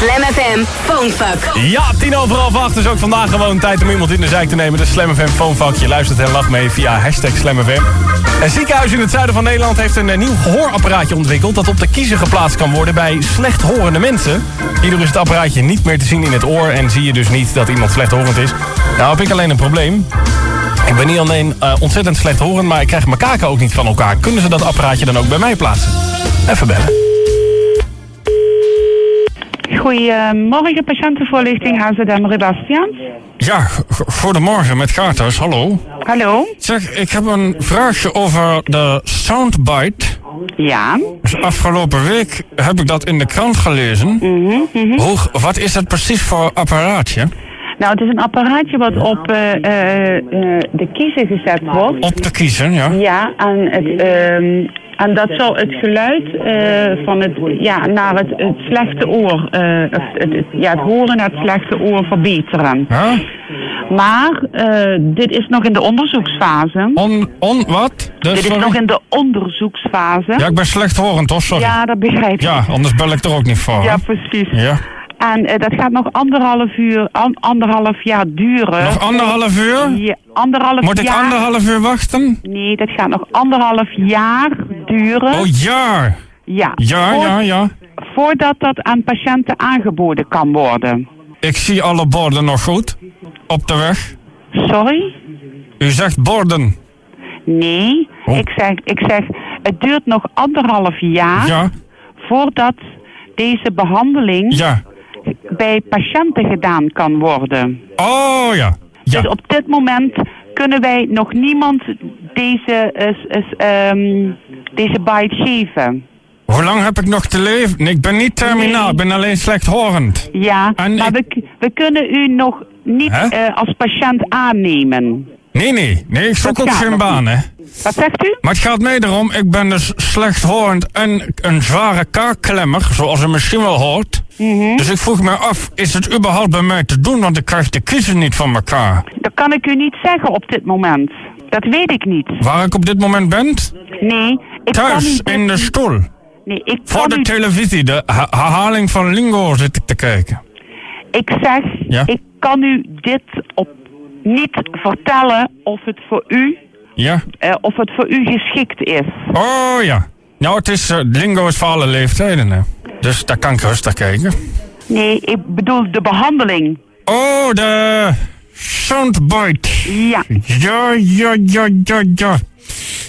Slam FM Phonefuck. Ja, tien over half acht is ook vandaag gewoon tijd om iemand in de zijk te nemen. De Slam FM Phonefuck. Je luistert en lacht mee via hashtag Slam. Een ziekenhuis in het zuiden van Nederland heeft een eh, nieuw gehoorapparaatje ontwikkeld... dat op de kiezer geplaatst kan worden bij slechthorende mensen. Hierdoor is het apparaatje niet meer te zien in het oor... en zie je dus niet dat iemand slechthorend is. Nou heb ik alleen een probleem. Ik ben niet alleen eh, ontzettend slechthorend, maar ik krijg mijn kaken ook niet van elkaar. Kunnen ze dat apparaatje dan ook bij mij plaatsen? Even bellen. Goedemorgen, patiëntenvoorlichting HZM Sebastian. Ja, goedemorgen met Gaarthuis, hallo. Hallo? Zeg, ik heb een vraagje over de Soundbite. Ja. Dus afgelopen week heb ik dat in de krant gelezen. Hoe, wat is dat precies voor apparaatje? Nou, het is een apparaatje wat op eh, eh, eh, de kiezer gezet wordt. Op te kiezen, ja. Ja, en, het, ehm, en dat zal het geluid eh, van het, ja, naar het, het slechte oor, eh, het, het- ja, het horen naar het slechte oor verbeteren. Maar eh, dit is nog in de onderzoeksfase. On, on, wat? Dus, Dit is sorry? nog in de onderzoeksfase. Ja, ik ben slechthorend, toch? Sorry. Ja, dat begrijp ik. Ja, anders bel ik er ook niet voor. Ja, precies. Ja. En eh, dat gaat nog anderhalf uur, an- anderhalf jaar duren. Nog anderhalf uur? Ja, anderhalf Moet ik jaar. anderhalf uur wachten? Nee, dat gaat nog anderhalf jaar duren. Oh ja. ja. Ja, ja, ja. Voordat dat aan patiënten aangeboden kan worden. Ik zie alle borden nog goed. Op de weg. Sorry? U zegt borden. Nee, Oh. ik, zeg, ik zeg, het duurt nog anderhalf jaar Ja, voordat deze behandeling ja. Bij patiënten gedaan kan worden. Oh ja. Ja. Dus op dit moment kunnen wij nog niemand deze, is, is, ehm, deze bite geven. Hoe lang heb ik nog te leven? Ik ben niet terminaal, Nee. ik ben alleen slechthorend. Ja, En maar ik- we, we kunnen u nog niet eh, als patiënt aannemen. Nee, nee, nee, ik zoek ook geen baan, hè. Wat zegt u? Maar het gaat mij erom, ik ben dus slechthorend en een zware kaakklemmer, zoals u misschien wel hoort. Mhm. Dus ik vroeg me af, is het überhaupt bij mij te doen, want ik krijg de kiezen niet van elkaar. Dat kan ik u niet zeggen op dit moment. Dat weet ik niet. Waar ik op dit moment ben? Nee, ik Thuis, in de stoel. Nee, ik Voor de u, televisie, de ha- herhaling van Lingo zit ik te kijken. ik zeg, Ja? ik kan u dit op niet vertellen of het voor u, Ja? eh, of het voor u geschikt is. Oh ja. Nou, het is, eh, Lingo is voor alle leeftijden, hè. Dus daar kan ik rustig kijken. Nee, ik bedoel de behandeling. Oh, de soundbite. Ja, Ja, ja, ja, ja, ja.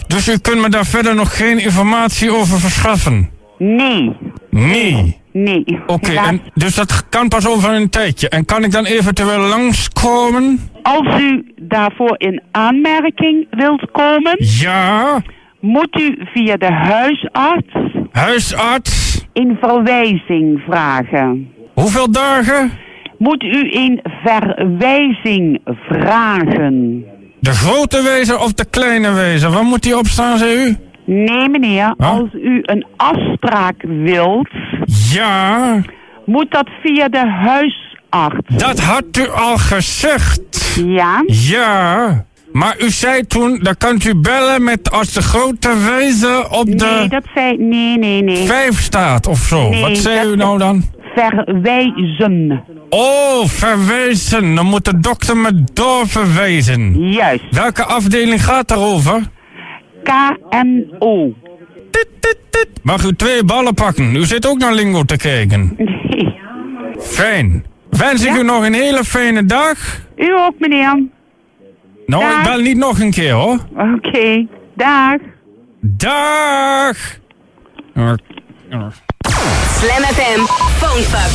Dus u kunt me daar verder nog geen informatie over verschaffen? nee, Nee. nee. Oké, en dus dat kan pas over een tijdje. En kan ik dan eventueel langskomen? Als u daarvoor in aanmerking wilt komen, Ja. moet u via de huisarts Huisarts. Een verwijzing vragen. Hoeveel dagen? Moet u een verwijzing vragen? De grote wezen of de kleine wezen? Waar moet die op staan, zei u? Nee, meneer, Huh? als u een afspraak wilt, Ja, moet dat via de huisarts. dat had u al gezegd. Ja? Ja, maar u zei toen, dan kunt u bellen met als de grote wezen op Nee, de dat zei... Nee, nee, nee. vijf staat of zo. Nee, Wat zei u nou dan? Verwijzen. Oh, verwezen. Dan moet de dokter me doorverwijzen. Juist. Welke afdeling gaat daarover? KNO. Tit, tit, tit. Mag u twee ballen pakken? U zit ook naar Lingo te kijken. Nee. Fijn. Wens ik u nog een hele fijne dag. U ook, meneer. Nou, ik Dag. bel niet nog een keer hoor. Oké. Dag. Dag. Slam FM Phonefuck.